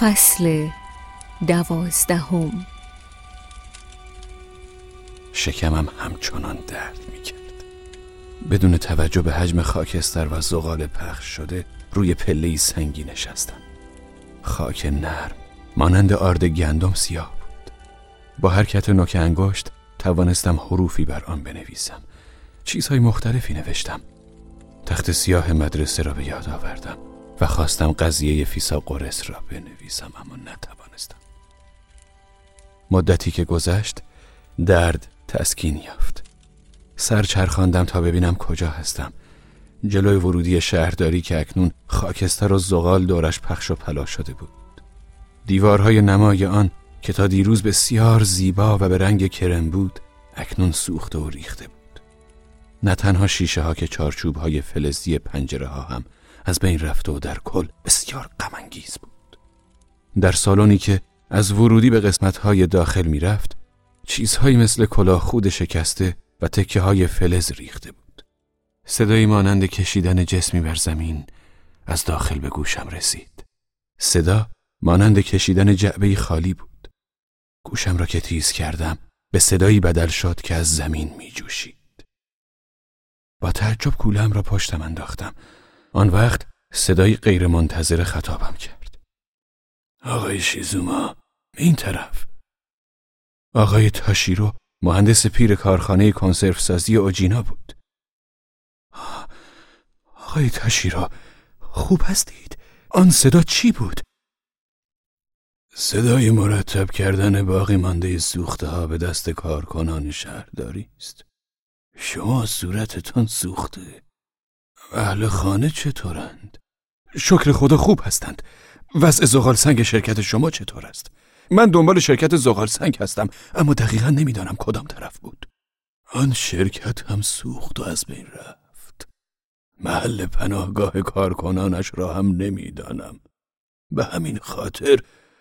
فصل دوازدهم. شکمم همچنان درد می‌کرد. بدون توجه به حجم خاکستر و زغال پخش شده روی پله سنگی نشستم. خاک نرم مانند آرد گندم سیاه بود. با حرکت نوک انگشت توانستم حروفی بر آن بنویسم. چیزهای مختلفی نوشتم. تخت سیاه مدرسه را به یاد آوردم. و خواستم قضیه فیسا قرس را بنویسم اما نتوانستم. مدتی که گذشت درد تسکین یافت. سر چرخاندم تا ببینم کجا هستم. جلوی ورودی شهرداری که اکنون خاکستر و زغال دورش پخش و پلا شده بود. دیوارهای نمای آن که تا دیروز بسیار زیبا و به رنگ کرم بود اکنون سوخته و ریخته بود. نه تنها شیشه ها که چارچوب های فلزی پنجره ها هم از بین رفته و در کل بسیار غمانگیز بود. در سالنی که از ورودی به قسمت های داخل می رفت چیزهایی مثل کلاه خود شکسته و تکه های فلز ریخته بود. صدایی مانند کشیدن جسمی بر زمین از داخل به گوشم رسید. صدا مانند کشیدن جعبه خالی بود. گوشم را که تیز کردم به صدایی بدل شد که از زمین می جوشید با تعجب کولم را پشتم انداختم. آن وقت صدایی غیرمنتظره خطابم کرد. آقای شیزوما این طرف. آقای تاشیرو مهندس پیر کارخانه کنسرو سازی اوجینا بود. آقای تاشیرو خوب هستید؟ آن صدا چی بود؟ صدای مرتب کردن باقی مانده سوخته ها به دست کارکنان شهرداری است. شما صورتتان سوخته. اهل خانه چطورند؟ شکر خدا خوب هستند. وضع زغال سنگ شرکت شما چطور است؟ من دنبال شرکت زغال سنگ هستم اما دقیقا نمی‌دانم کدام طرف بود. آن شرکت هم سوخت و از بین رفت. محل پناهگاه کارکنانش را هم نمی‌دانم. به همین خاطر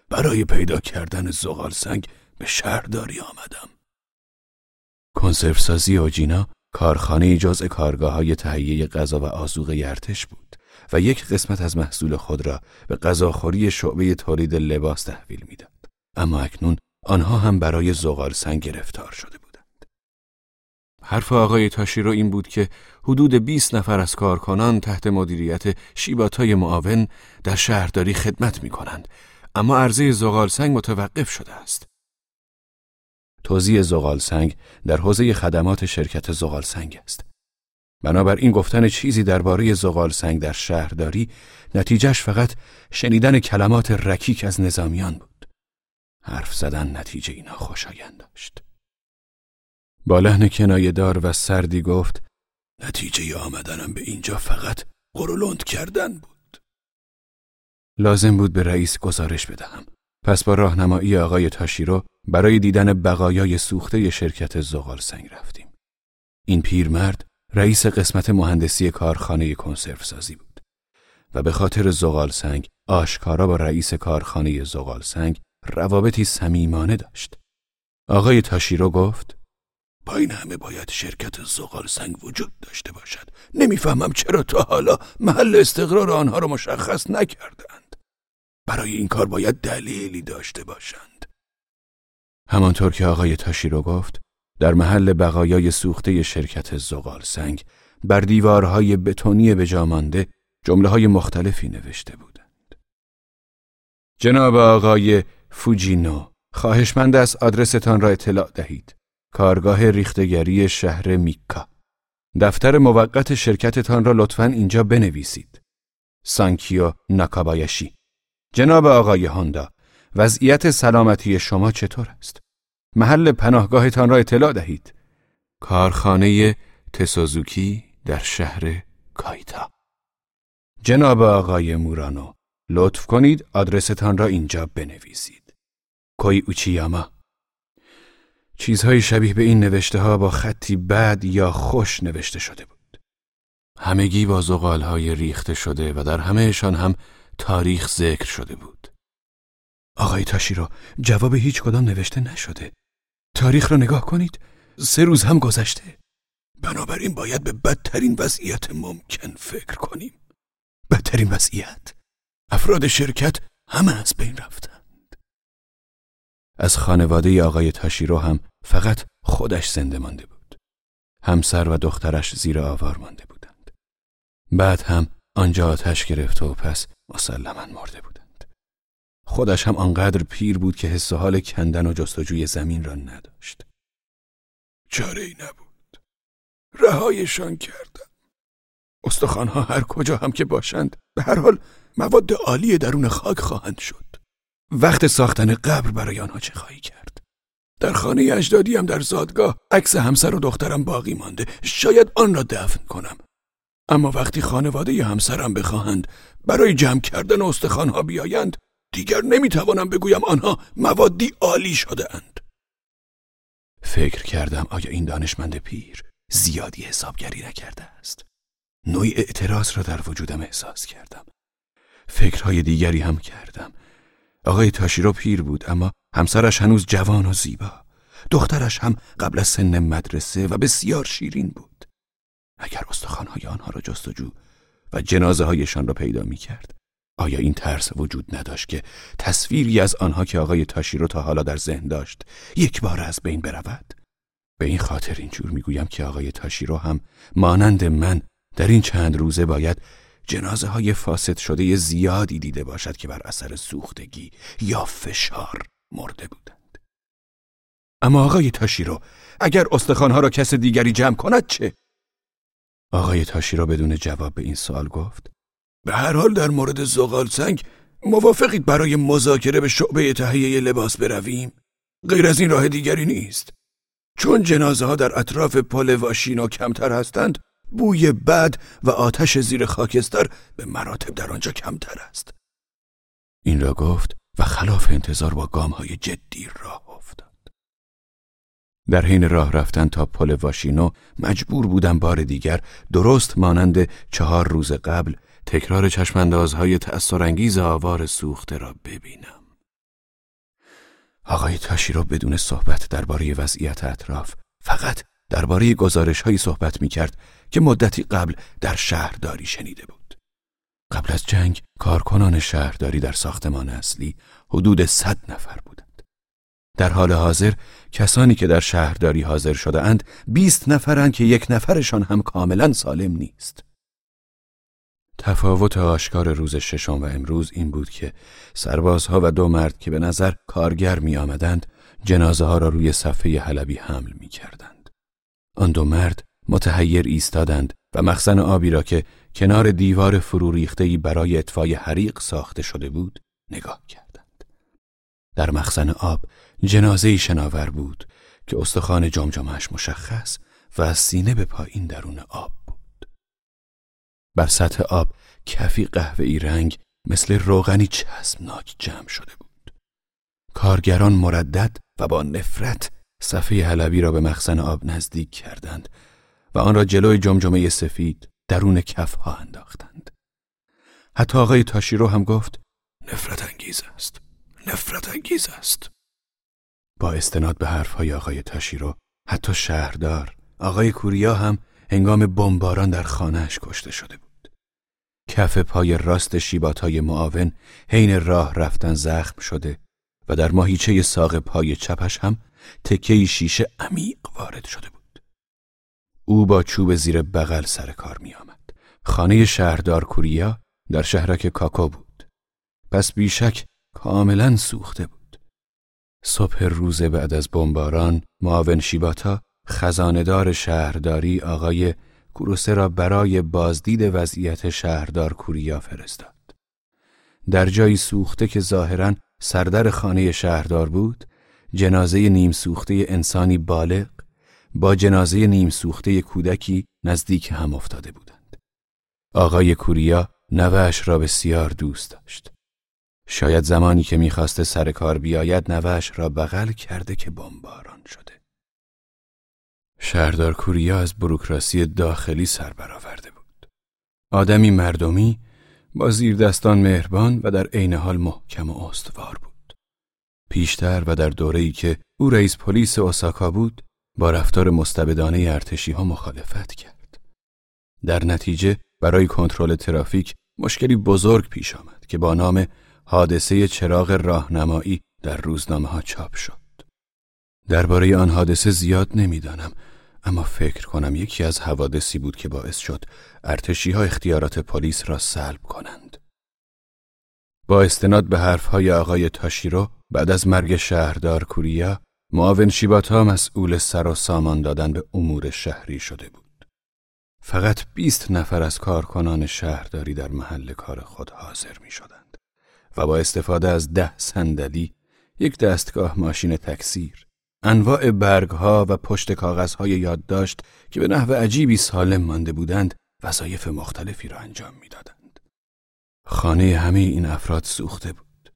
برای پیدا کردن زغال سنگ به شهرداری آمدم. کنسرو سازی اوجینا کارخانه جزء کارگاه های تهیه غذا و آزوغ ارتش بود و یک قسمت از محصول خود را به غذاخوری شعبه تولید لباس تحویل می‌داد. اما اکنون آنها هم برای زغال سنگ گرفتار شده بودند. حرف آقای تاشیرو این بود که حدود 20 نفر از کارکنان تحت مدیریت شیباتای معاون در شهرداری خدمت می کنند اما عرضه زغال سنگ متوقف شده است. توزیع زغال سنگ در حوزه خدمات شرکت زغال سنگ است. بنابراین گفتن چیزی درباره زغال سنگ در شهرداری نتیجهش فقط شنیدن کلمات رکیک از نظامیان بود. حرف زدن نتیجه اینا خوشایند داشت. با لحن کنایهدار و سردی گفت نتیجه آمدنم به اینجا فقط قرولند کردن بود. لازم بود به رئیس گزارش بدهم. پس با راهنمایی آقای تاشیرو برای دیدن بقایای سوخته شرکت زغال سنگ رفتیم. این پیرمرد رئیس قسمت مهندسی کارخانه کنسرو سازی بود و به خاطر زغال سنگ آشکارا با رئیس کارخانه زغال سنگ روابطی صمیمانه داشت. آقای تاشیرو گفت با این همه باید شرکت زغال سنگ وجود داشته باشد. نمی‌فهمم چرا تا حالا محل استقرار آنها را مشخص نکردند. برای این کار باید دلیلی داشته باشند. همانطور که آقای تاشیرو گفت در محل بقایای سوخته شرکت زغال سنگ بر دیوارهای بتونی به جامانده جمله های مختلفی نوشته بودند. جناب آقای فوجینو خواهشمند است آدرستان را اطلاع دهید. کارگاه ریختگری شهر میکا. دفتر موقت شرکتتان را لطفا اینجا بنویسید. سانکیو ناکابایشی جناب آقای هوندا وضعیت سلامتی شما چطور است؟ محل پناهگاهتان را اطلاع دهید. کارخانه تسوزوکی در شهر کایتا. جناب آقای مورانو لطف کنید آدرستان را اینجا بنویسید. کوی اوچیاما چیزهای شبیه به این نوشته ها با خطی بد یا خوش نوشته شده بود. همگی با زغالهای ریخته شده و در همهشان هم تاریخ ذکر شده بود. آقای تاشیرو جواب هیچ کدام نوشته نشده. تاریخ را نگاه کنید. سه روز هم گذشته. بنابراین باید به بدترین وضعیت ممکن فکر کنیم. بدترین وضعیت. افراد شرکت همه از بین رفتند از خانواده آقای تاشیرو هم فقط خودش زنده مانده بود همسر و دخترش زیر آوار مانده بودند بعد هم آنجا آتش گرفته و پس مسلما مرده بودند. خودش هم آنقدر پیر بود که حس حال کندن و جستجوی زمین را نداشت. چاره ای نبود. رهایشان کردم. استخوانها هر کجا هم که باشند به هر حال مواد عالی درون خاک خواهند شد. وقت ساختن قبر برای آنها چه خواهی کرد؟ در خانه اجدادی در زادگاه عکس همسر و دخترم باقی مانده. شاید آن را دفن کنم. اما وقتی خانواده همسرم بخواهند برای جمع کردن استخوانها بیایند دیگر نمی‌توانم بگویم آنها موادی عالی شده اند. فکر کردم آیا این دانشمند پیر زیادی حسابگری نکرده است. نوعی اعتراض را در وجودم احساس کردم. فکرهای دیگری هم کردم. آقای تاشیرو پیر بود اما همسرش هنوز جوان و زیبا. دخترش هم قبل از سن مدرسه و بسیار شیرین بود. اگر استخوانهای آنها را جستجو و جنازه هایشان را پیدا می کرد آیا این ترس وجود نداشت که تصویری از آنها که آقای تاشیرو تا حالا در ذهن داشت یک بار از بین برود به این خاطر اینجور می‌گویم که آقای تاشیرو هم مانند من در این چند روزه باید جنازه های فاسد شده زیادی دیده باشد که بر اثر سوختگی یا فشار مرده بودند اما آقای تاشیرو اگر استخوانها را کس دیگری جمع کند چه؟ آقای تاشیرو بدون جواب به این سوال گفت. به هر حال در مورد زغال سنگ موافقید برای مذاکره به شعبه تهیه لباس برویم. غیر از این راه دیگری نیست. چون جنازه ها در اطراف پل واشینو کمتر هستند بوی بد و آتش زیر خاکستر به مراتب در آنجا کمتر است. این را گفت و خلاف انتظار با گام های جدی راه افتاد. در حین راه رفتن تا پل واشینو مجبور بودم بار دیگر درست مانند چهار روز قبل تکرار چشماندازهای تأثیرانگیز آوار سوخته را ببینم آقای تاشیرو بدون صحبت درباره وضعیت اطراف فقط درباره گزارش هایی صحبت می کرد که مدتی قبل در شهرداری شنیده بود. قبل از جنگ کارکنان شهرداری در ساختمان اصلی حدود صد نفر بودند. در حال حاضر کسانی که در شهرداری حاضر شده اند بیست نفرند که یک نفرشان هم کاملا سالم نیست. تفاوت آشکار روز ششم و امروز این بود که سربازها و دو مرد که به نظر کارگر می آمدند جنازه ها را روی صفحه حلبی حمل می کردند. آن دو مرد متحیر ایستادند و مخزن آبی را که کنار دیوار فرو ریخته‌ای برای اطفای حریق ساخته شده بود نگاه کردند. در مخزن آب جنازه شناور بود که استخوان جمجمش مشخص و از سینه به پایین درون آب بود. بر سطح آب کفی قهوه‌ای رنگ مثل روغنی چسبناک جمع شده بود. کارگران مردد و با نفرت صفحه حلبی را به مخزن آب نزدیک کردند و آن را جلوی جمجمه سفید درون کف ها انداختند. حتی آقای تاشیرو هم گفت نفرت انگیز است. نفرت انگیز است. با استناد به های آقای تاشیرو حتی شهردار آقای کوریا هم هنگام بمباران در خانهش کشته شده بود. کف پای راست های معاون حین راه رفتن زخم شده و در ماهیچه ساق پای چپش هم تکه شیشه عمیق وارد شده بود. او با چوب زیر بغل سر کار می آمد. خانه شهردار کوریا در شهرک کاکو بود. پس بیشک کاملا سوخته بود. صبح روز بعد از بمباران معاون شیباتا خزاندار شهرداری آقای کوروسه را برای بازدید وضعیت شهردار کوریا فرستاد. در جایی سوخته که ظاهرا سردر خانه شهردار بود، جنازه نیم سوخته انسانی بالغ با جنازه نیم سوخته کودکی نزدیک هم افتاده بودند. آقای کوریا نوش را بسیار دوست داشت. شاید زمانی که می‌خواسته سر کار بیاید نوش را بغل کرده که بمباران شده. شهردار کوریا از بروکراسی داخلی سر برآورده بود. آدمی مردمی با زیر دستان مهربان و در عین حال محکم و استوار بود. پیشتر و در دوره‌ای که او رئیس پلیس اوساکا بود، با رفتار مستبدانه ارتشی ها مخالفت کرد. در نتیجه برای کنترل ترافیک مشکلی بزرگ پیش آمد که با نام حادثه چراغ راهنمایی در روزنامه ها چاپ شد. درباره آن حادثه زیاد نمی‌دانم اما فکر کنم یکی از حوادثی بود که باعث شد ارتشی ها اختیارات پلیس را سلب کنند. با استناد به حرفهای آقای تاشیرو بعد از مرگ شهردار کوریا معاون شیباتا مسئول سر و سامان دادن به امور شهری شده بود. فقط بیست نفر از کارکنان شهرداری در محل کار خود حاضر می شدند و با استفاده از ده صندلی، یک دستگاه ماشین تکثیر، انواع برگها و پشت کاغذهای یادداشت که به نحو عجیبی سالم مانده بودند وظایف مختلفی را انجام می‌دادند. خانه همه این افراد سوخته بود.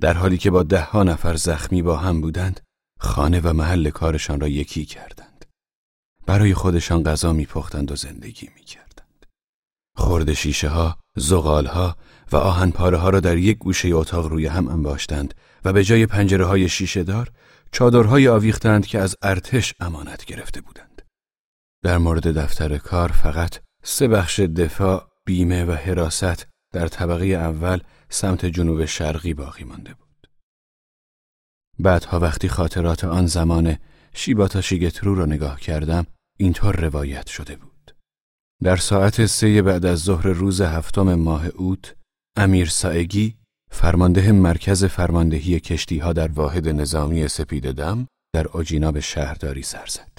در حالی که با ده ها نفر زخمی با هم بودند، خانه و محل کارشان را یکی کردند. برای خودشان غذا میپختند و زندگی می‌کردند. خورد شیشه ها، زغال ها و آهن پاره ها را در یک گوشه اتاق روی هم انباشتند و به جای پنجره های شیشه دار چادرهای آویختند که از ارتش امانت گرفته بودند. در مورد دفتر کار فقط سه بخش دفاع، بیمه و حراست در طبقه اول سمت جنوب شرقی باقی مانده بود. بعدها وقتی خاطرات آن زمان شیباتا شیگترو را نگاه کردم اینطور روایت شده بود. در ساعت سه بعد از ظهر روز هفتم ماه اوت امیر سائگی فرمانده مرکز فرماندهی کشتی ها در واحد نظامی سپید دم در به شهرداری سر زد.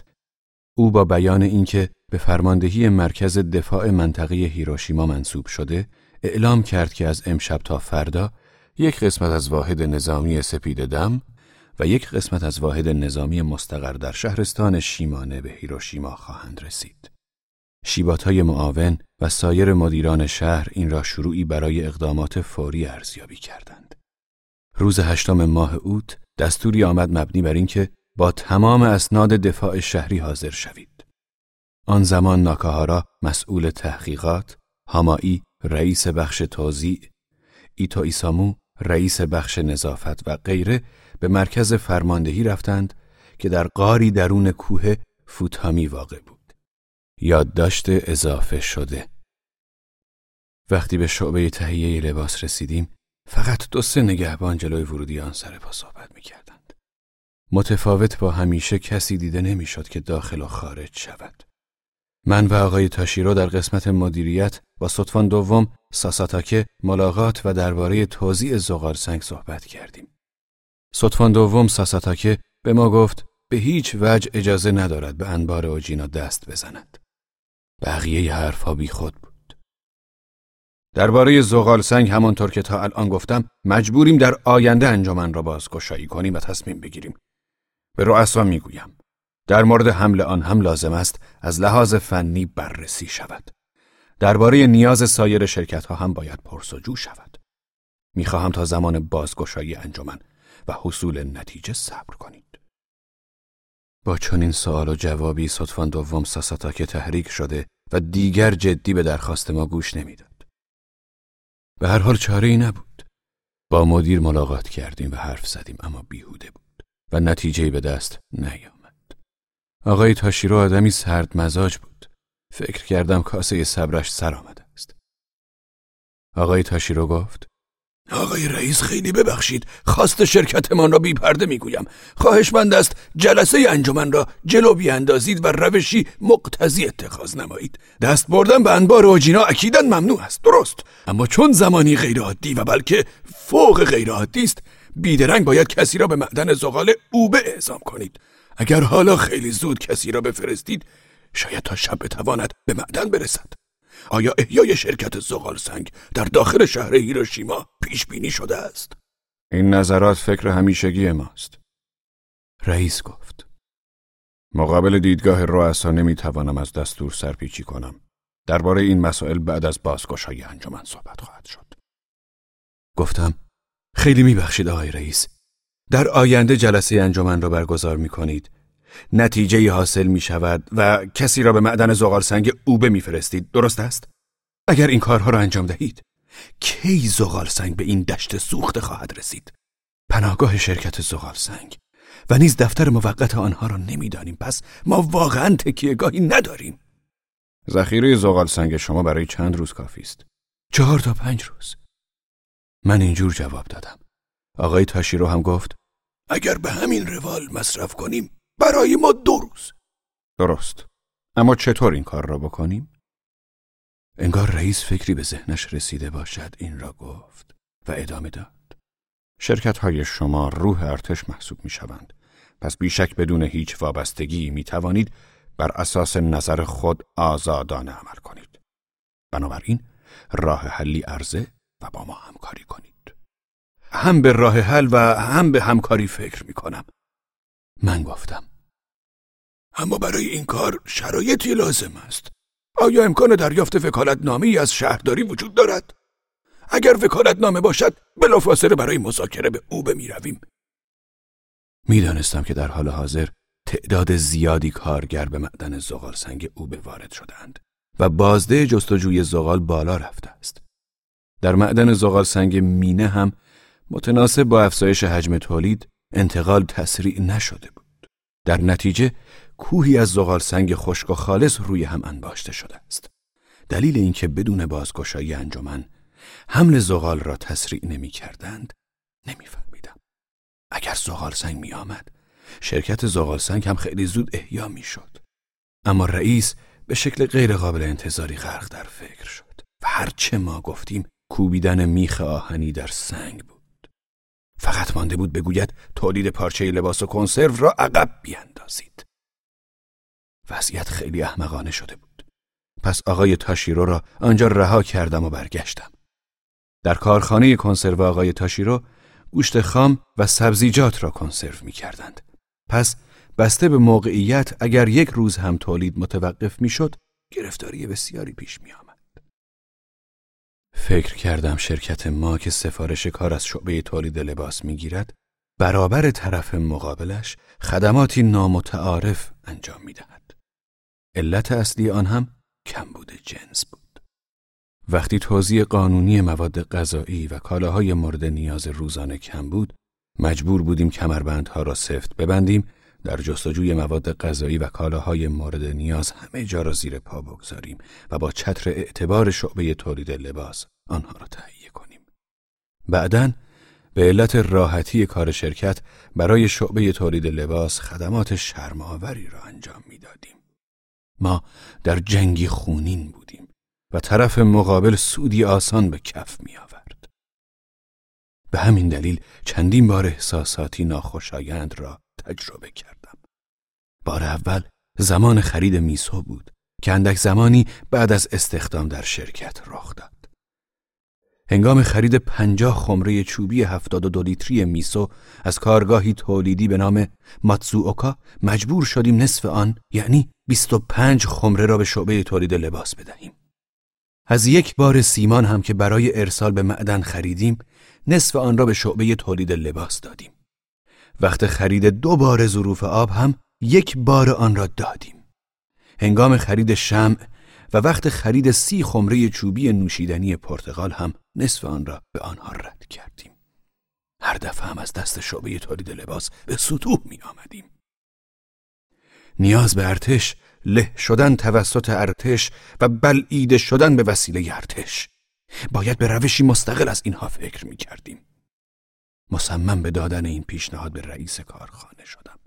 او با بیان اینکه به فرماندهی مرکز دفاع منطقه هیروشیما منصوب شده، اعلام کرد که از امشب تا فردا یک قسمت از واحد نظامی سپید دم و یک قسمت از واحد نظامی مستقر در شهرستان شیمانه به هیروشیما خواهند رسید. شیباتای معاون و سایر مدیران شهر این را شروعی برای اقدامات فوری ارزیابی کردند. روز هشتم ماه اوت دستوری آمد مبنی بر اینکه با تمام اسناد دفاع شهری حاضر شوید. آن زمان ناکاهارا مسئول تحقیقات، هامایی رئیس بخش توزیع، ایتا ایسامو رئیس بخش نظافت و غیره به مرکز فرماندهی رفتند که در قاری درون کوه فوتامی واقع بود. یادداشت اضافه شده وقتی به شعبه تهیه لباس رسیدیم فقط دو سه نگهبان جلوی ورودی آن سر پا صحبت می کردند. متفاوت با همیشه کسی دیده نمی‌شد که داخل و خارج شود. من و آقای تاشیرو در قسمت مدیریت با سطفان دوم ساساتاکه ملاقات و درباره توزیع زغال سنگ صحبت کردیم. سطفان دوم ساساتاکه به ما گفت به هیچ وجه اجازه ندارد به انبار اوجینا دست بزند. بقیه حرفها بی خود بود. درباره زغال سنگ همانطور که تا الان گفتم مجبوریم در آینده انجمن را بازگشایی کنیم و تصمیم بگیریم. به رؤسا می‌گویم در مورد حمل آن هم لازم است از لحاظ فنی بررسی شود. درباره نیاز سایر شرکت ها هم باید پرسجو شود. می‌خواهم تا زمان بازگشایی انجمن و حصول نتیجه صبر کنید. با چنین سوال و جوابی صدفان دوم که تحریک شده و دیگر جدی به درخواست ما گوش نمی‌داد. به هر حال چاره ای نبود. با مدیر ملاقات کردیم و حرف زدیم اما بیهوده بود و نتیجه به دست نیامد. آقای تاشیرو آدمی سرد مزاج بود. فکر کردم کاسه صبرش سر آمده است. آقای تاشیرو گفت آقای رئیس خیلی ببخشید. خواست شرکتمان را بی پرده می‌گویم. خواهشمند است جلسه انجمن را جلو بیاندازید و روشی مقتضی اتخاذ نمایید. دست بردن به انبار اوجینا اکیدا ممنوع است. درست. اما چون زمانی غیرعادی و بلکه فوق غیرعادی است بیدرنگ باید کسی را به معدن زغال اوبه اعزام کنید. اگر حالا خیلی زود کسی را بفرستید شاید تا شب بتواند به معدن برسد. آیا احیای شرکت زغال سنگ در داخل شهر هیروشیما پیش بینی شده است؟ این نظرات فکر همیشگی ماست. رئیس گفت. مقابل دیدگاه رؤسا نمی‌توانم از دستور سرپیچی کنم. درباره این مسائل بعد از بازگشایی انجمن صحبت خواهد شد. گفتم خیلی میبخشید آقای رئیس. در آینده جلسه انجمن را برگزار می کنید نتیجه حاصل می شود و کسی را به معدن زغال سنگ اوبه میفرستید. درست است؟ اگر این کارها را انجام دهید کی زغال سنگ به این دشت سوخته خواهد رسید؟ پناهگاه شرکت زغال سنگ. و نیز دفتر موقت آنها را نمی‌دانیم. پس ما واقعا تکیهگاهی نداریم. ذخیره زغال سنگ شما برای چند روز کافی است؟ چهار تا پنج روز. من اینجور جواب دادم. آقای تاشیرو هم گفت اگر به همین روال مصرف کنیم برای ما دو روز. درست. اما چطور این کار را بکنیم؟ انگار رئیس فکری به ذهنش رسیده باشد این را گفت و ادامه داد. شرکت های شما روح ارتش محسوب می شوند پس بیشک بدون هیچ وابستگی می توانید بر اساس نظر خود آزادانه عمل کنید. بنابراین راه حلی عرضه و با ما همکاری کنید. هم به راه حل و هم به همکاری فکر می کنم من گفتم اما برای این کار شرایطی لازم است آیا امکان دریافت وکالتنامه از شهرداری وجود دارد؟ اگر وکالتنامه باشد بلافاصله برای مذاکره به او بمیرویم می‌دانستم که در حال حاضر تعداد زیادی کارگر به معدن زغال سنگ اوبه وارد شدند و بازده جستجوی زغال بالا رفته است. در معدن زغال سنگ مینه هم متناسب با افزایش حجم تولید انتقال تسریع نشده بود. در نتیجه کوهی از زغال سنگ خشک و خالص روی هم انباشته شده است. دلیل اینکه بدون بازگشایی انجمن حمل زغال را تسریع نمی کردند نمیفهمیدم. اگر زغال سنگ می آمد شرکت زغال سنگ هم خیلی زود احیا می شد. اما رئیس به شکل غیرقابل انتظاری غرق در فکر شد و هرچه ما گفتیم کوبیدن میخ آهنی در سنگ بود. فقط مانده بود بگوید تولید پارچه لباس و کنسرو را عقب بیاندازید. وضعیت خیلی احمقانه شده بود. پس آقای تاشیرو را آنجا رها کردم و برگشتم. در کارخانه کنسرو آقای تاشیرو گوشت خام و سبزیجات را کنسرو می کردند. پس بسته به موقعیت اگر یک روز هم تولید متوقف می شد گرفتاری بسیاری پیش می آمد. فکر کردم شرکت ما که سفارش کار از شعبه تولید لباس می گیرد برابر طرف مقابلش خدماتی نامتعارف انجام می دهد. علت اصلی آن هم کمبود جنس بود. وقتی توزیع قانونی مواد غذایی و کالاهای مورد نیاز روزانه کم بود، مجبور بودیم کمربندها را سفت ببندیم در جستجوی مواد غذایی و کالاهای مورد نیاز همه جا را زیر پا بگذاریم و با چتر اعتبار شعبه تولید لباس آنها را تهیه کنیم. بعدا به علت راحتی کار شرکت برای شعبه تولید لباس خدمات شرماوری را انجام می‌دادیم. ما در جنگی خونین بودیم و طرف مقابل سودی آسان به کف می آورد. به همین دلیل چندین بار احساساتی ناخوشایند را تجربه کردم. بار اول زمان خرید میسو بود که اندک زمانی بعد از استخدام در شرکت رخ داد. هنگام خرید پنجاه خمره چوبی هفتاد و دو لیتری میسو از کارگاهی تولیدی به نام ماتسووکا مجبور شدیم نصف آن یعنی 25 خمره را به شعبه تولید لباس بدهیم. از یک بار سیمان هم که برای ارسال به معدن خریدیم نصف آن را به شعبه تولید لباس دادیم. وقت خرید دو بار ظروف آب هم یک بار آن را دادیم. هنگام خرید شمع و وقت خرید سی خمره چوبی نوشیدنی پرتغال هم نصف آن را به آنها رد کردیم. هر دفعه هم از دست شعبه تولید لباس به سطوح می آمدیم. نیاز به ارتش له شدن توسط ارتش و بلعیده شدن به وسیله ارتش باید به روشی مستقل از اینها فکر می کردیم. مصمم به دادن این پیشنهاد به رئیس کارخانه شدم.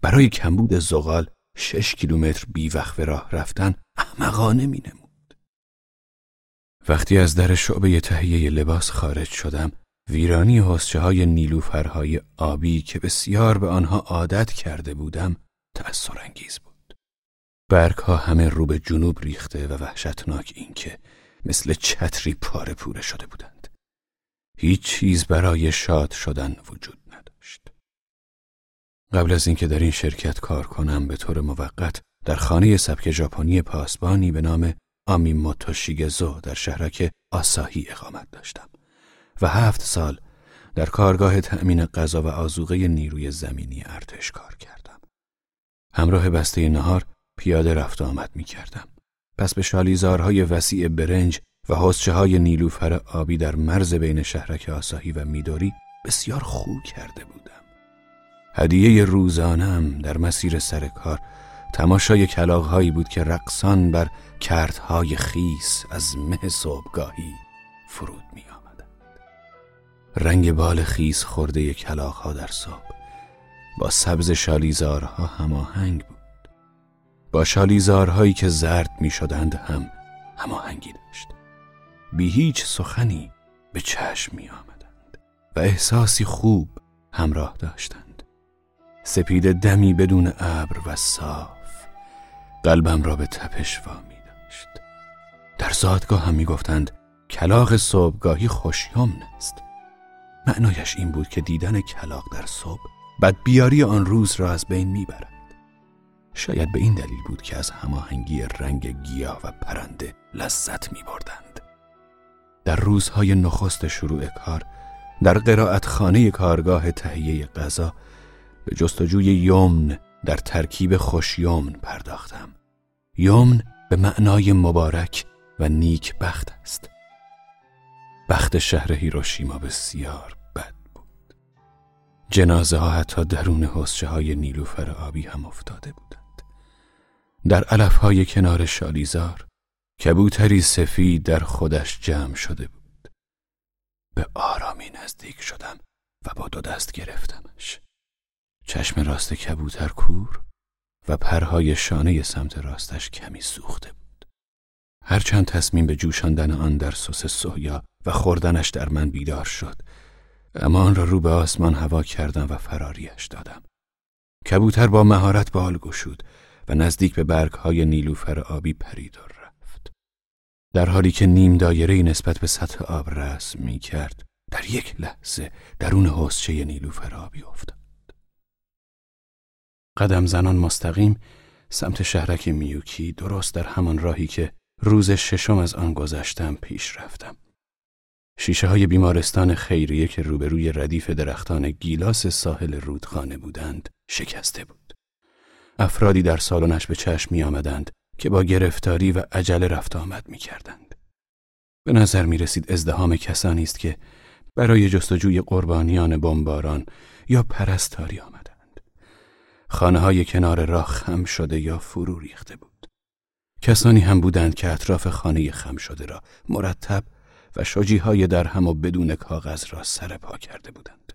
برای کمبود زغال شش کیلومتر بیوقف راه رفتن احمقانه می نمود. وقتی از در شعبه تهیه لباس خارج شدم ویرانی حسچه های نیلوفرهای آبی که بسیار به آنها عادت کرده بودم تأثیر انگیز بود. برگ ها همه رو به جنوب ریخته و وحشتناک اینکه مثل چتری پاره پوره شده بودند. هیچ چیز برای شاد شدن وجود نداشت. قبل از اینکه در این شرکت کار کنم به طور موقت در خانه سبک ژاپنی پاسبانی به نام آمیموتو شیگزو در شهرک آساهی اقامت داشتم و هفت سال در کارگاه تأمین غذا و آزوقه نیروی زمینی ارتش کار کردم. همراه بسته نهار پیاده رفت آمد می کردم. پس به شالیزارهای وسیع برنج و حسچه های نیلوفر آبی در مرز بین شهرک آساهی و میدوری بسیار خوب کرده بودم. هدیه روزانم در مسیر سر کار تماشای کلاغهایی بود که رقصان بر کردهای خیس از مه صبحگاهی فرود می آمدند. رنگ بال خیز خورده کلاخها در صبح با سبز شالیزارها هماهنگ بود. با شالیزارهایی که زرد می شدند هم هماهنگی داشت. بی هیچ سخنی به چشم می آمدند و احساسی خوب همراه داشتند. سپید دمی بدون ابر و صاف قلبم را به تپش وامی داشت. در زادگاه هم می گفتند کلاق صبحگاهی خوشیمن است. معنایش این بود که دیدن کلاق در صبح بد بیاری آن روز را از بین می‌برد. شاید به این دلیل بود که از هماهنگی رنگ گیاه و پرنده لذت می بردند. در روزهای نخست شروع کار در قرائت خانه کارگاه تهیه غذا به جستجوی یمن در ترکیب خوش یمن پرداختم. یمن به معنای مبارک و نیک بخت است. بخت شهر هیروشیما بسیار جنازه ها حتی درون حسچه های نیلوفر آبی هم افتاده بودند. در علف های کنار شالیزار کبوتری سفید در خودش جمع شده بود. به آرامی نزدیک شدم و با دو دست گرفتمش. چشم راست کبوتر کور و پرهای شانه سمت راستش کمی سوخته بود. هرچند تصمیم به جوشاندن آن در سس سویا و خوردنش در من بیدار شد اما آن را رو به آسمان هوا کردم و فراریش دادم. کبوتر با مهارت بال گشود و نزدیک به برگهای نیلوفر آبی پرید و رفت. در حالی که نیم دایره نسبت به سطح آب رسم می کرد در یک لحظه درون حسچه نیلوفر آبی افتاد. قدم زنان مستقیم سمت شهرک میوکی درست در همان راهی که روز ششم از آن گذشتم پیش رفتم. شیشه های بیمارستان خیریه که روبروی ردیف درختان گیلاس ساحل رودخانه بودند شکسته بود. افرادی در سالنش به چشم می آمدند که با گرفتاری و عجله رفت آمد می کردند. به نظر می رسید ازدهام کسانی است که برای جستجوی قربانیان بمباران یا پرستاری آمدند. خانه های کنار راه خم شده یا فرو ریخته بود. کسانی هم بودند که اطراف خانه خم شده را مرتب و های در هم و بدون کاغذ را سر پا کرده بودند.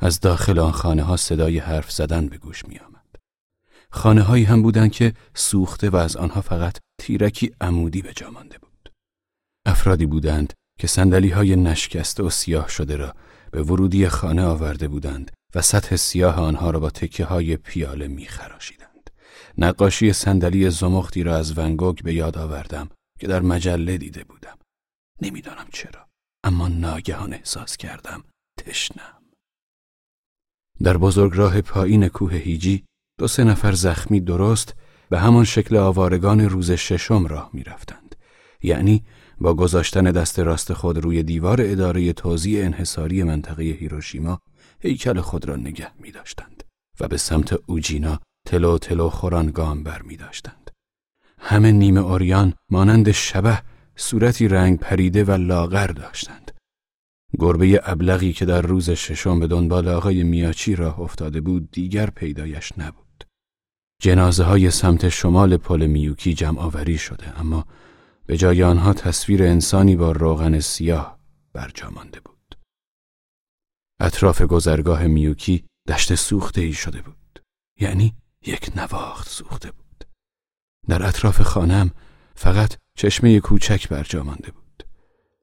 از داخل آن خانه ها صدای حرف زدن به گوش می آمد. خانه هایی هم بودند که سوخته و از آنها فقط تیرکی عمودی به جا مانده بود. افرادی بودند که سندلی های نشکسته و سیاه شده را به ورودی خانه آورده بودند و سطح سیاه آنها را با تکه های پیاله می خراشیدند. نقاشی صندلی زمختی را از ونگوگ به یاد آوردم که در مجله دیده بودم. نمی‌دانم چرا اما ناگهان احساس کردم تشنم در بزرگراه پایین کوه هیجی دو سه نفر زخمی درست به همان شکل آوارگان روز ششم راه می رفتند. یعنی با گذاشتن دست راست خود روی دیوار اداره توزیع انحصاری منطقه هیروشیما هیکل خود را نگه می داشتند و به سمت اوجینا تلو تلو خوران گام بر می داشتند. همه نیمه اوریان مانند شبه صورتی رنگ پریده و لاغر داشتند. گربه ابلغی که در روز ششم به دنبال آقای میاچی راه افتاده بود دیگر پیدایش نبود. جنازه های سمت شمال پل میوکی جمع آوری شده اما به جای آنها تصویر انسانی با روغن سیاه برجا مانده بود. اطراف گذرگاه میوکی دشت سوخته ای شده بود. یعنی یک نواخت سوخته بود. در اطراف خانم فقط چشمه کوچک بر جا مانده بود.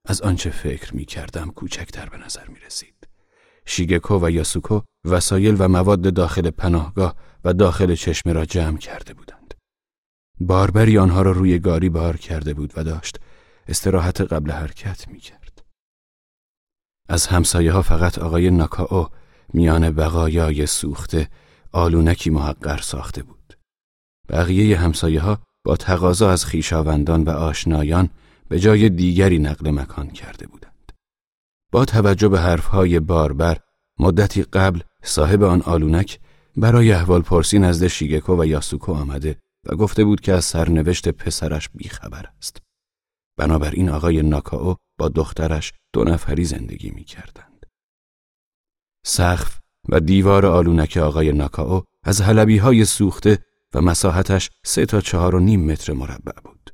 از آنچه فکر می کردم کوچکتر به نظر می رسید. شیگکو و یاسوکو وسایل و مواد داخل پناهگاه و داخل چشمه را جمع کرده بودند. باربری آنها را روی گاری بار کرده بود و داشت استراحت قبل حرکت می کرد. از همسایه ها فقط آقای ناکاو میان بقایای سوخته آلونکی محقر ساخته بود. بقیه همسایه ها با تقاضا از خیشاوندان و آشنایان به جای دیگری نقل مکان کرده بودند. با توجه به حرفهای باربر مدتی قبل صاحب آن آلونک برای احوال پرسی نزد شیگکو و یاسوکو آمده و گفته بود که از سرنوشت پسرش بیخبر است. بنابراین آقای ناکاو با دخترش دو نفری زندگی می کردند. سقف و دیوار آلونک آقای ناکاو از حلبی های سوخته و مساحتش سه تا چهار و نیم متر مربع بود.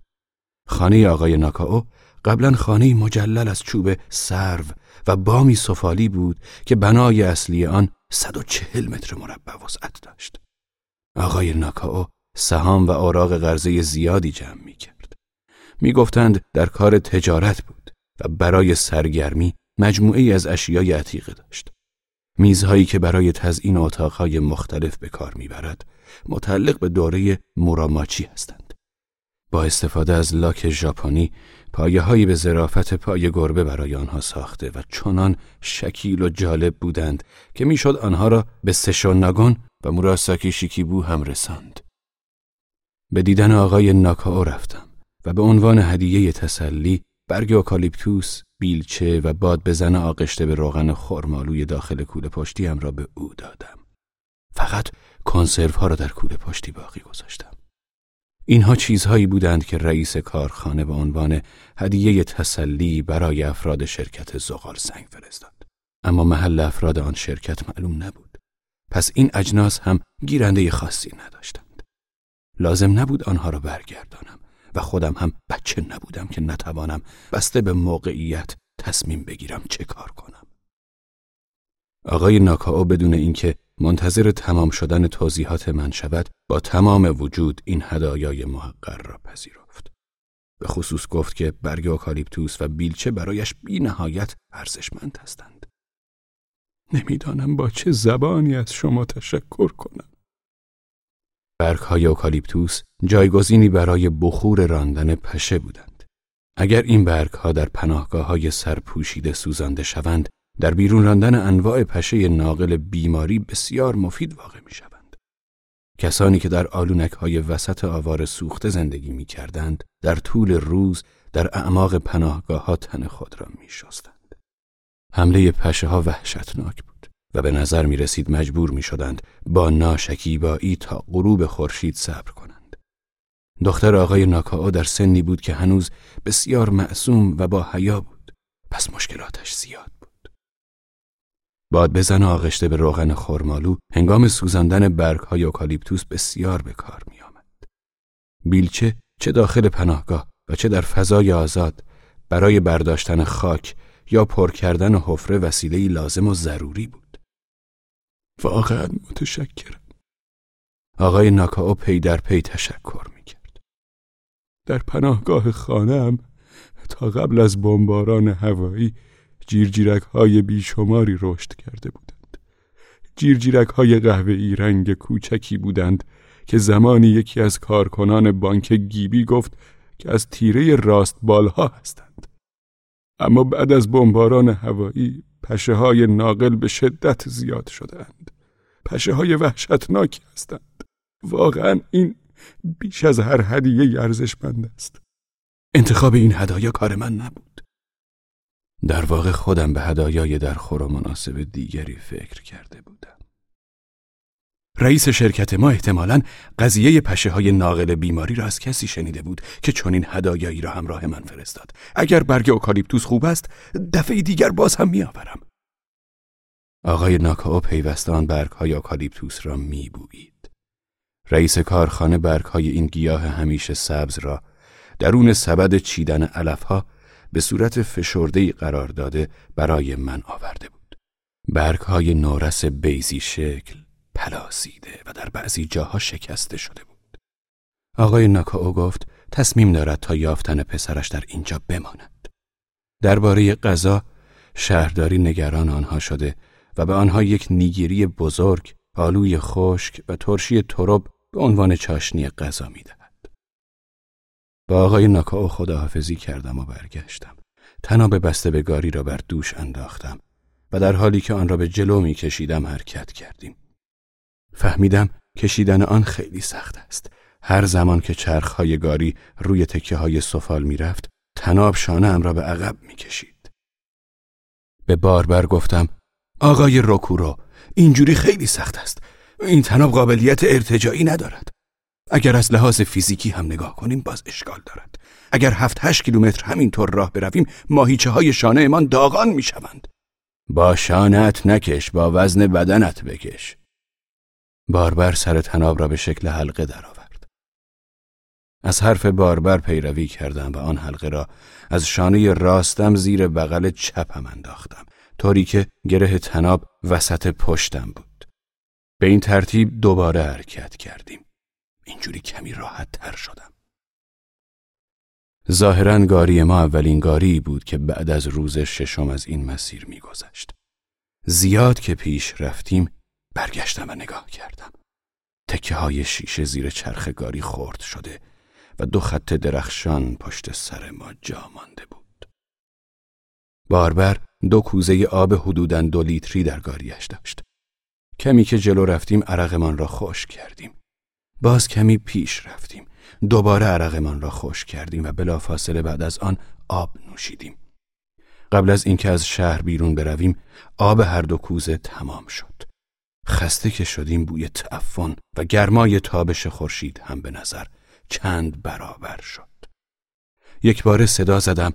خانه آقای ناکاو قبلا خانه مجلل از چوب سرو و بامی سفالی بود که بنای اصلی آن 140 متر مربع وسعت داشت. آقای ناکاو سهام و اوراق قرضه زیادی جمع می کرد. می گفتند در کار تجارت بود و برای سرگرمی مجموعی از اشیای عتیقه داشت. میزهایی که برای تزئین اتاقهای مختلف به کار می‌برد متعلق به دوره موراماچی هستند. با استفاده از لاک ژاپنی پایه هایی به ظرافت پای گربه برای آنها ساخته و چنان شکیل و جالب بودند که می‌شد آنها را به سشوناگون و موراساکی شیکیبو هم رساند. به دیدن آقای ناکاو رفتم و به عنوان هدیه تسلی برگ اوکالیپتوس، بیلچه و باد بزن آغشته به روغن خرمالوی داخل کوله پشتیم را به او دادم. فقط کنسرو ها را در کوله پشتی باقی گذاشتم. اینها چیزهایی بودند که رئیس کارخانه به عنوان هدیه تسلی برای افراد شرکت زغال سنگ فرستاد. اما محل افراد آن شرکت معلوم نبود. پس این اجناس هم گیرنده خاصی نداشتند. لازم نبود آنها را برگردانم و خودم هم بچه نبودم که نتوانم بسته به موقعیت تصمیم بگیرم چه کار کنم. آقای ناکاو بدون اینکه منتظر تمام شدن توضیحات من شود با تمام وجود این هدایای محقر را پذیرفت. به خصوص گفت که برگ اوکالیپتوس و بیلچه برایش بی نهایت ارزشمند هستند. نمی‌دانم با چه زبانی از شما تشکر کنم. برگ های اوکالیپتوس جایگزینی برای بخور راندن پشه بودند. اگر این برگ ها در پناهگاه های سرپوشیده سوزانده شوند، در بیرون راندن انواع پشه ناقل بیماری بسیار مفید واقع می شوند. کسانی که در آلونک های وسط آوار سوخته زندگی می کردند، در طول روز در اعماق پناهگاه ها تن خود را می شستند. حمله پشه ها وحشتناک بود و به نظر می رسید مجبور می شدند با ناشکیبایی تا غروب خورشید صبر کنند. دختر آقای ناکاو در سنی بود که هنوز بسیار معصوم و با حیا بود. پس مشکلاتش زیاد باد بزن آغشته به روغن خرمالو هنگام سوزاندن برگ های اوکالیپتوس بسیار به کار می آمد. بیلچه چه داخل پناهگاه و چه در فضای آزاد برای برداشتن خاک یا پر کردن حفره وسیله لازم و ضروری بود. واقعا متشکرم. آقای ناکاو پی در پی تشکر می کرد. در پناهگاه خانم تا قبل از بمباران هوایی جیرجیرک های بیشماری رشد کرده بودند. جیرجیرک های قهوه رنگ کوچکی بودند که زمانی یکی از کارکنان بانک گیبی گفت که از تیره راست بالها هستند. اما بعد از بمباران هوایی پشه های ناقل به شدت زیاد شدند. پشه های وحشتناکی هستند. واقعا این بیش از هر هدیه ارزشمند است. انتخاب این هدایا کار من نبود. در واقع خودم به هدایای در خور و مناسب دیگری فکر کرده بودم. رئیس شرکت ما احتمالا قضیه پشه های ناقل بیماری را از کسی شنیده بود که چنین هدایایی را همراه من فرستاد. اگر برگ اوکالیپتوس خوب است، دفعه دیگر باز هم میآورم. آقای ناکاو پیوستان برگ های اوکالیپتوس را میبویید. رئیس کارخانه برگ های این گیاه همیشه سبز را درون سبد چیدن علفها به صورت فشردهی قرار داده برای من آورده بود. برگ های نورس بیزی شکل پلاسیده و در بعضی جاها شکسته شده بود. آقای ناکاو گفت تصمیم دارد تا یافتن پسرش در اینجا بماند. درباره غذا شهرداری نگران آنها شده و به آنها یک نیگیری بزرگ، آلوی خشک و ترشی ترب به عنوان چاشنی غذا می‌دهد. با آقای ناکاو خداحافظی کردم و برگشتم. تناب بسته به گاری را بر دوش انداختم و در حالی که آن را به جلو می کشیدم حرکت کردیم. فهمیدم کشیدن آن خیلی سخت است. هر زمان که چرخهای گاری روی تکه های سفال می رفت، تناب شانه ام را به عقب می کشید. به باربر گفتم آقای روکورو اینجوری خیلی سخت است. این تناب قابلیت ارتجایی ندارد. اگر از لحاظ فیزیکی هم نگاه کنیم باز اشکال دارد. اگر هفت هشت کیلومتر همینطور راه برویم ماهیچه های شانه امان داغان می شوند. با شانت نکش با وزن بدنت بکش. باربر سر تناب را به شکل حلقه درآورد. از حرف باربر پیروی کردم و آن حلقه را از شانه راستم زیر بغل چپم انداختم طوری که گره تناب وسط پشتم بود. به این ترتیب دوباره حرکت کردیم. اینجوری کمی راحت تر شدم ظاهرا گاری ما اولین گاری بود که بعد از روز ششم از این مسیر میگذشت زیاد که پیش رفتیم برگشتم و نگاه کردم تکه های شیشه زیر چرخ گاری خورد شده و دو خط درخشان پشت سر ما جا مانده بود. باربر دو کوزه آب حدوداً دو لیتری در گاریش داشت. کمی که جلو رفتیم عرقمان را خوش کردیم. باز کمی پیش رفتیم. دوباره عرقمان را خوش کردیم و بلافاصله بعد از آن آب نوشیدیم. قبل از اینکه از شهر بیرون برویم آب هر دو کوزه تمام شد. خسته که شدیم بوی تعفن و گرمای تابش خورشید هم به نظر چند برابر شد. یک بار صدا زدم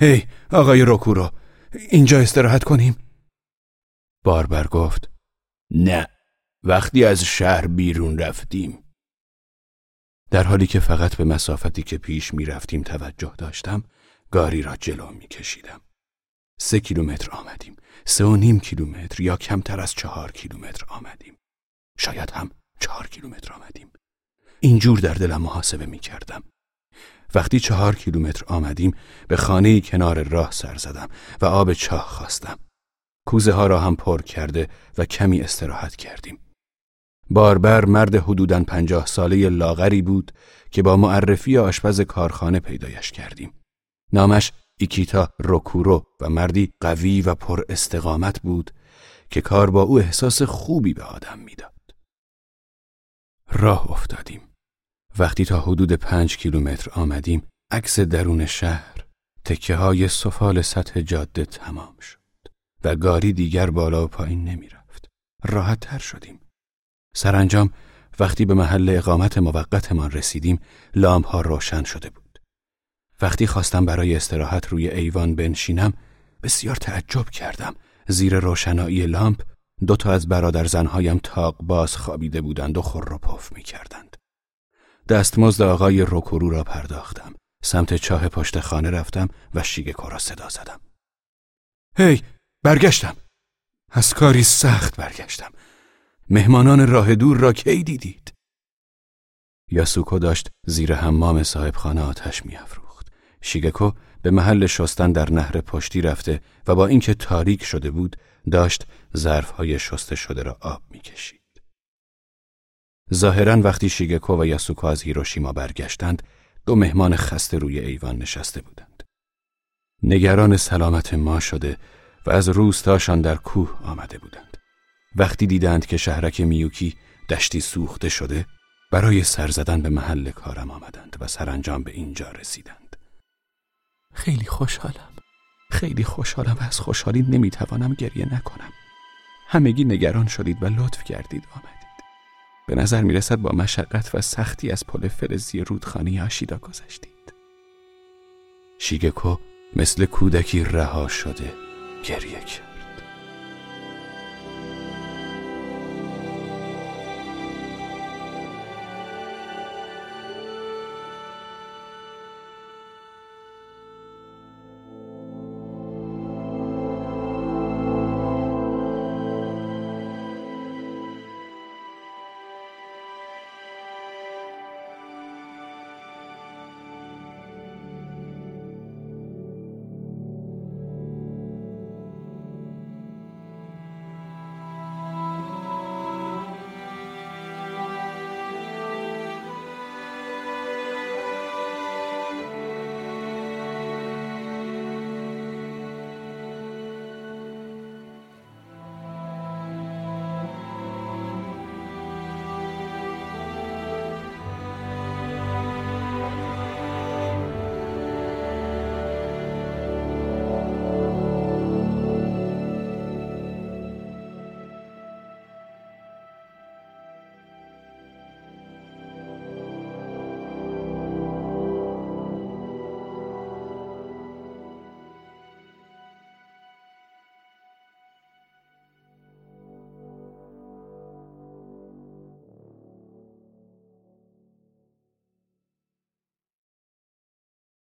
هی hey, آقای روکورو اینجا استراحت کنیم؟ باربر گفت نه وقتی از شهر بیرون رفتیم در حالی که فقط به مسافتی که پیش می رفتیم توجه داشتم گاری را جلو می کشیدم سه کیلومتر آمدیم. سه و نیم کیلومتر یا کمتر از چهار کیلومتر آمدیم. شاید هم چهار کیلومتر آمدیم. اینجور در دلم محاسبه می کردم وقتی چهار کیلومتر آمدیم به خانه کنار راه سر زدم و آب چاه خواستم. کوزه ها را هم پر کرده و کمی استراحت کردیم. باربر مرد حدوداً پنجاه ساله لاغری بود که با معرفی آشپز کارخانه پیدایش کردیم نامش ایکیتا روکورو و مردی قوی و پر استقامت بود که کار با او احساس خوبی به آدم می‌داد. راه افتادیم. وقتی تا حدود پنج کیلومتر آمدیم عکس درون شهر تکه های سفال سطح جاده تمام شد و گاری دیگر بالا و پایین نمی رفت. راحت تر شدیم. سرانجام وقتی به محل اقامت موقتمان رسیدیم لامپ ها روشن شده بود. وقتی خواستم برای استراحت روی ایوان بنشینم بسیار تعجب کردم زیر روشنایی لامپ دو تا از برادر زنهایم تاق باز خوابیده بودند و خور و پف می کردند. دستمزد آقای روکورو را پرداختم. سمت چاه پشت خانه رفتم و شیگکو را صدا زدم. هی برگشتم. از کاری سخت برگشتم. مهمانان راه دور را کی دیدید؟ یاسوکو داشت زیر حمام صاحبخانه آتش میافروخت. شیگکو به محل شستن در نهر پشتی رفته و با اینکه تاریک شده بود داشت ظرفهای شسته شده را آب می‌کشید. ظاهرا وقتی شیگکو و یاسوکو از هیروشیما برگشتند دو مهمان خسته روی ایوان نشسته بودند. نگران سلامت ما شده و از روستاشان در کوه آمده بودند. وقتی دیدند که شهرک میوکی دشتی سوخته شده برای سر زدن به محل کارم آمدند و سرانجام به اینجا رسیدند. خیلی خوشحالم. خیلی خوشحالم و از خوشحالی نمی‌توانم گریه نکنم. همگی نگران شدید و لطف کردید آمدید. به نظر می‌رسد با مشقت و سختی از پل فلزی رودخانه آشیدا گذشتید. شیگکو مثل کودکی رها شده گریه کرد.